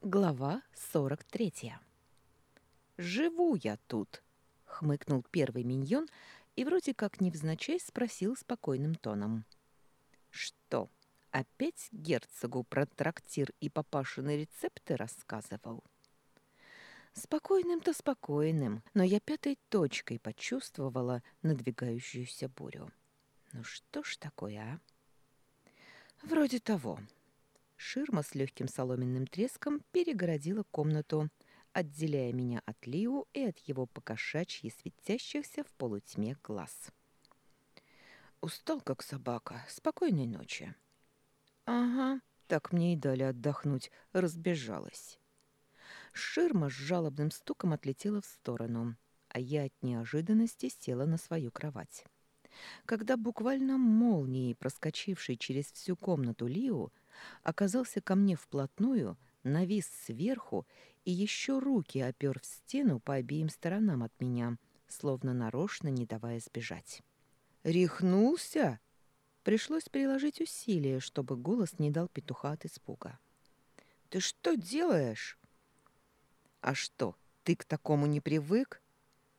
Глава 43. «Живу я тут», — хмыкнул первый миньон и вроде как невзначай спросил спокойным тоном. «Что, опять герцогу про трактир и папашины рецепты рассказывал?» Спокойным-то спокойным, но я пятой точкой почувствовала надвигающуюся бурю. Ну что ж такое, а? Вроде того. Ширма с легким соломенным треском перегородила комнату, отделяя меня от Лиу и от его покошачьи светящихся в полутьме глаз. Устал, как собака. Спокойной ночи. Ага, так мне и дали отдохнуть. Разбежалась. Ширма с жалобным стуком отлетела в сторону, а я от неожиданности села на свою кровать. Когда буквально молнией, проскочивший через всю комнату Лиу, оказался ко мне вплотную, навис сверху и еще руки опер в стену по обеим сторонам от меня, словно нарочно не давая сбежать. «Рехнулся?» Пришлось приложить усилия, чтобы голос не дал петуха от испуга. «Ты что делаешь?» «А что, ты к такому не привык?»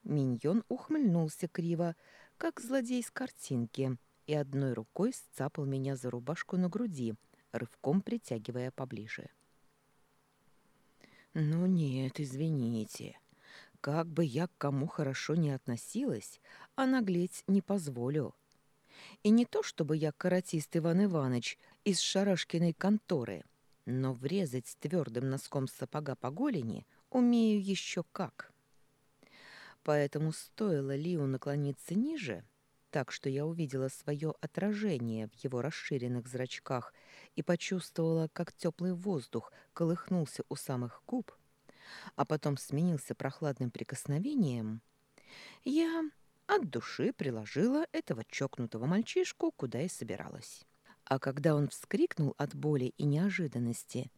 Миньон ухмыльнулся криво, как злодей с картинки, и одной рукой сцапал меня за рубашку на груди, рывком притягивая поближе. «Ну нет, извините. Как бы я к кому хорошо не относилась, а наглеть не позволю. И не то, чтобы я каратист Иван Иванович из шарашкиной конторы, но врезать твердым носком сапога по голени умею еще как. Поэтому стоило Лиу наклониться ниже, так что я увидела свое отражение в его расширенных зрачках и почувствовала, как теплый воздух колыхнулся у самых губ, а потом сменился прохладным прикосновением, я от души приложила этого чокнутого мальчишку, куда и собиралась. А когда он вскрикнул от боли и неожиданности,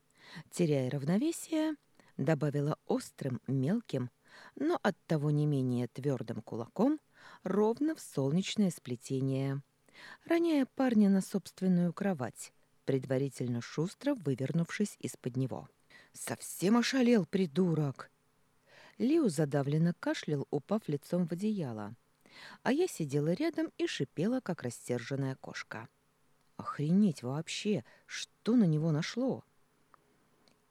теряя равновесие, добавила острым, мелким, но оттого не менее твердым кулаком ровно в солнечное сплетение, роняя парня на собственную кровать, предварительно шустро вывернувшись из-под него. «Совсем ошалел, придурок!» Лиу задавленно кашлял, упав лицом в одеяло, а я сидела рядом и шипела, как растерженная кошка. «Охренеть вообще! Что на него нашло?»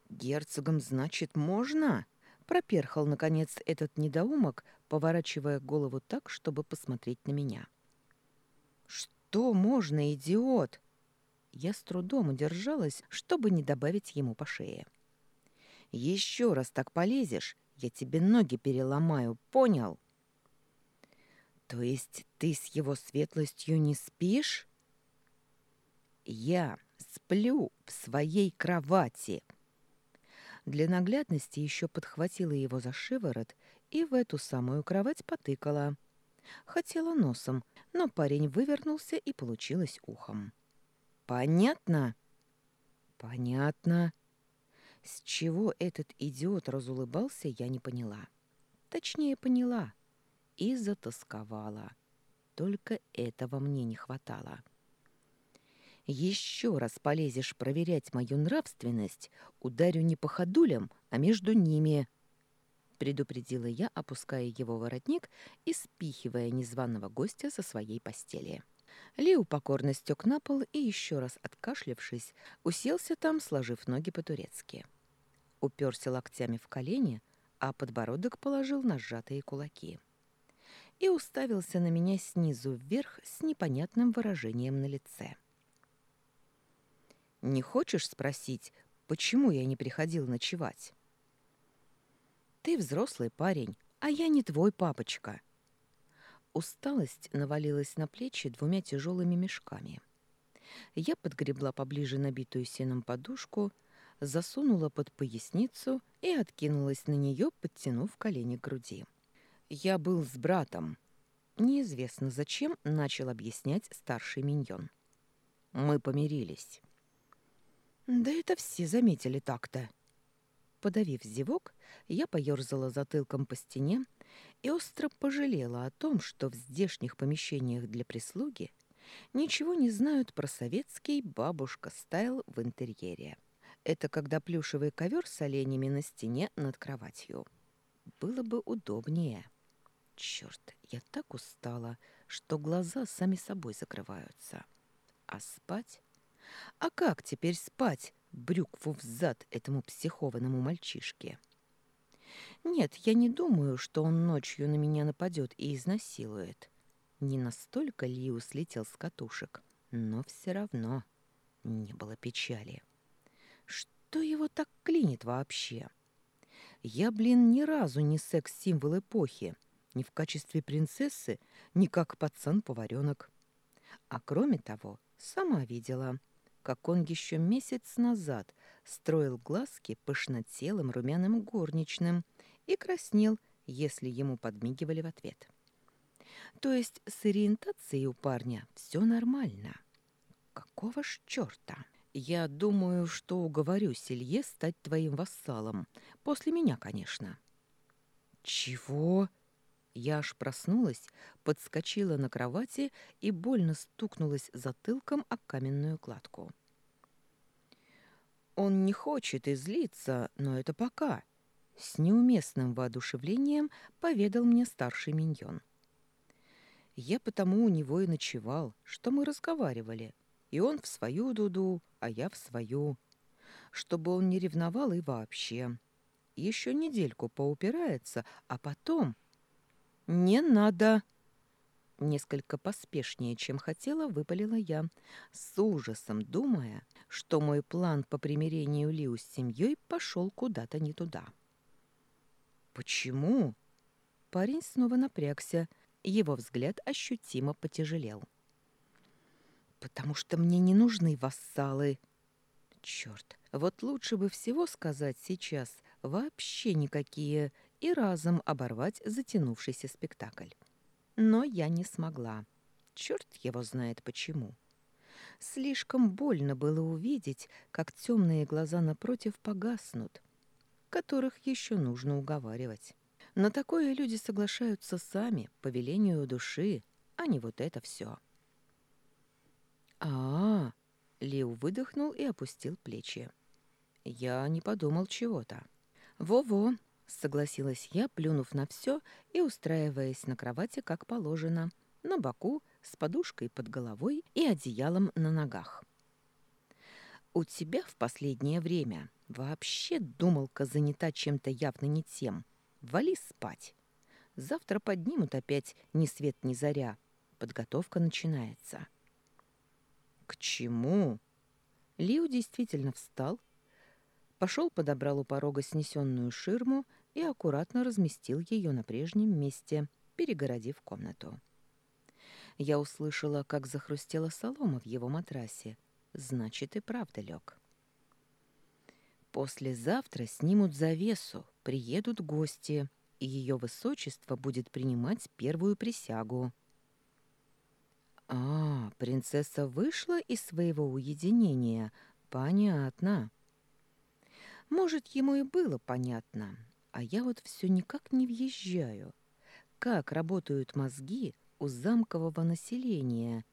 «Герцогом, значит, можно?» Проперхал, наконец, этот недоумок, поворачивая голову так, чтобы посмотреть на меня. «Что можно, идиот?» Я с трудом удержалась, чтобы не добавить ему по шее. «Еще раз так полезешь, я тебе ноги переломаю, понял?» «То есть ты с его светлостью не спишь?» «Я сплю в своей кровати», для наглядности еще подхватила его за шиворот и в эту самую кровать потыкала. Хотела носом, но парень вывернулся и получилось ухом. «Понятно?» «Понятно». С чего этот идиот разулыбался, я не поняла. Точнее, поняла. И затасковала. Только этого мне не хватало. Еще раз полезешь проверять мою нравственность, ударю не по ходулям, а между ними, предупредила я, опуская его воротник и спихивая незваного гостя со своей постели. Лиу покорно стек на пол и, еще раз откашлявшись, уселся там, сложив ноги по-турецки. Уперся локтями в колени, а подбородок положил на сжатые кулаки. И уставился на меня снизу вверх с непонятным выражением на лице. — не хочешь спросить, почему я не приходил ночевать? Ты взрослый парень, а я не твой папочка. Усталость навалилась на плечи двумя тяжелыми мешками. Я подгребла поближе набитую сеном подушку, засунула под поясницу и откинулась на нее, подтянув колени к груди. Я был с братом. Неизвестно зачем начал объяснять старший миньон. Мы помирились. Да это все заметили так-то. Подавив зевок, я поёрзала затылком по стене и остро пожалела о том, что в здешних помещениях для прислуги ничего не знают про советский бабушка-стайл в интерьере. Это когда плюшевый ковер с оленями на стене над кроватью. Было бы удобнее. Черт, я так устала, что глаза сами собой закрываются. А спать? А как теперь спать, брюкву взад этому психованному мальчишке? Нет, я не думаю, что он ночью на меня нападет и изнасилует. Не настолько Лиу слетел с катушек, но все равно не было печали. Что его так клинит вообще? Я, блин, ни разу не секс-символ эпохи, ни в качестве принцессы, ни как пацан-поваренок. А кроме того, сама видела, как он еще месяц назад строил глазки пышнотелым румяным горничным и краснел, если ему подмигивали в ответ. То есть с ориентацией у парня все нормально. Какого ж черта? Я думаю, что уговорю Селье стать твоим вассалом. После меня, конечно. Чего? Я аж проснулась, подскочила на кровати и больно стукнулась затылком о каменную кладку. Он не хочет и злиться, но это пока. С неуместным воодушевлением поведал мне старший миньон. Я потому у него и ночевал, что мы разговаривали. И он в свою дуду, а я в свою. Чтобы он не ревновал и вообще. Еще недельку поупирается, а потом... «Не надо!» Несколько поспешнее, чем хотела, выпалила я, с ужасом думая, что мой план по примирению Лиу с семьей пошел куда-то не туда. «Почему?» Парень снова напрягся, его взгляд ощутимо потяжелел. «Потому что мне не нужны вассалы». Черт, вот лучше бы всего сказать сейчас вообще никакие и разом оборвать затянувшийся спектакль. Но я не смогла. Черт его знает почему. Слишком больно было увидеть, как темные глаза напротив погаснут, которых еще нужно уговаривать. На такое люди соглашаются сами, по велению души, а не вот это все. А, -а, -а Лиу выдохнул и опустил плечи. Я не подумал чего-то. Во-во, согласилась я, плюнув на все и устраиваясь на кровати как положено, на боку, с подушкой под головой и одеялом на ногах. У тебя в последнее время вообще думалка занята чем-то явно не тем, Вали спать. Завтра поднимут опять ни свет ни заря. Подготовка начинается. К чему? Лиу действительно встал, пошел подобрал у порога снесенную ширму и аккуратно разместил ее на прежнем месте, перегородив комнату. Я услышала, как захрустела солома в его матрасе. Значит, и правда лег. Послезавтра снимут завесу, приедут гости, и ее высочество будет принимать первую присягу. А, принцесса вышла из своего уединения. Понятно. Может, ему и было понятно, а я вот все никак не въезжаю. Как работают мозги у замкового населения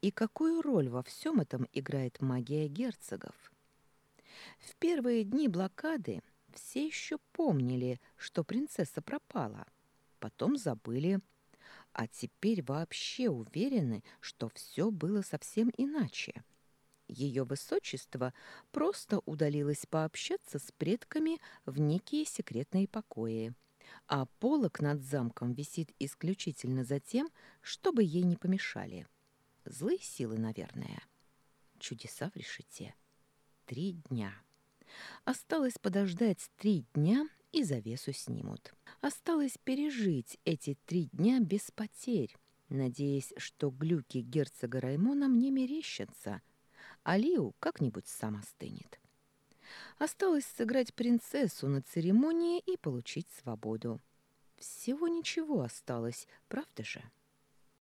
и какую роль во всем этом играет магия герцогов? В первые дни блокады все еще помнили, что принцесса пропала. Потом забыли. А теперь вообще уверены, что все было совсем иначе. Ее высочество просто удалилось пообщаться с предками в некие секретные покои. А полок над замком висит исключительно за тем, чтобы ей не помешали. Злые силы, наверное. Чудеса в решете три дня. Осталось подождать три дня, и завесу снимут. Осталось пережить эти три дня без потерь, надеясь, что глюки герцога Раймона мне мерещатся, а Лиу как-нибудь сам остынет. Осталось сыграть принцессу на церемонии и получить свободу. Всего ничего осталось, правда же?